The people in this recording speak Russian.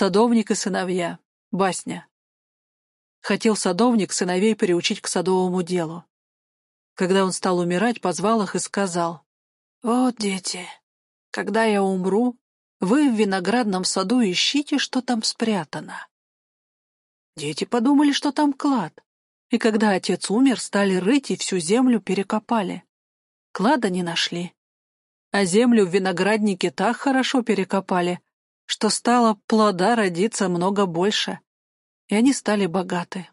Садовник и сыновья. Басня. Хотел садовник сыновей приучить к садовому делу. Когда он стал умирать, позвал их и сказал, «Вот, дети, когда я умру, вы в виноградном саду ищите, что там спрятано». Дети подумали, что там клад, и когда отец умер, стали рыть и всю землю перекопали. Клада не нашли. А землю в винограднике так хорошо перекопали, что стало плода родиться много больше, и они стали богаты.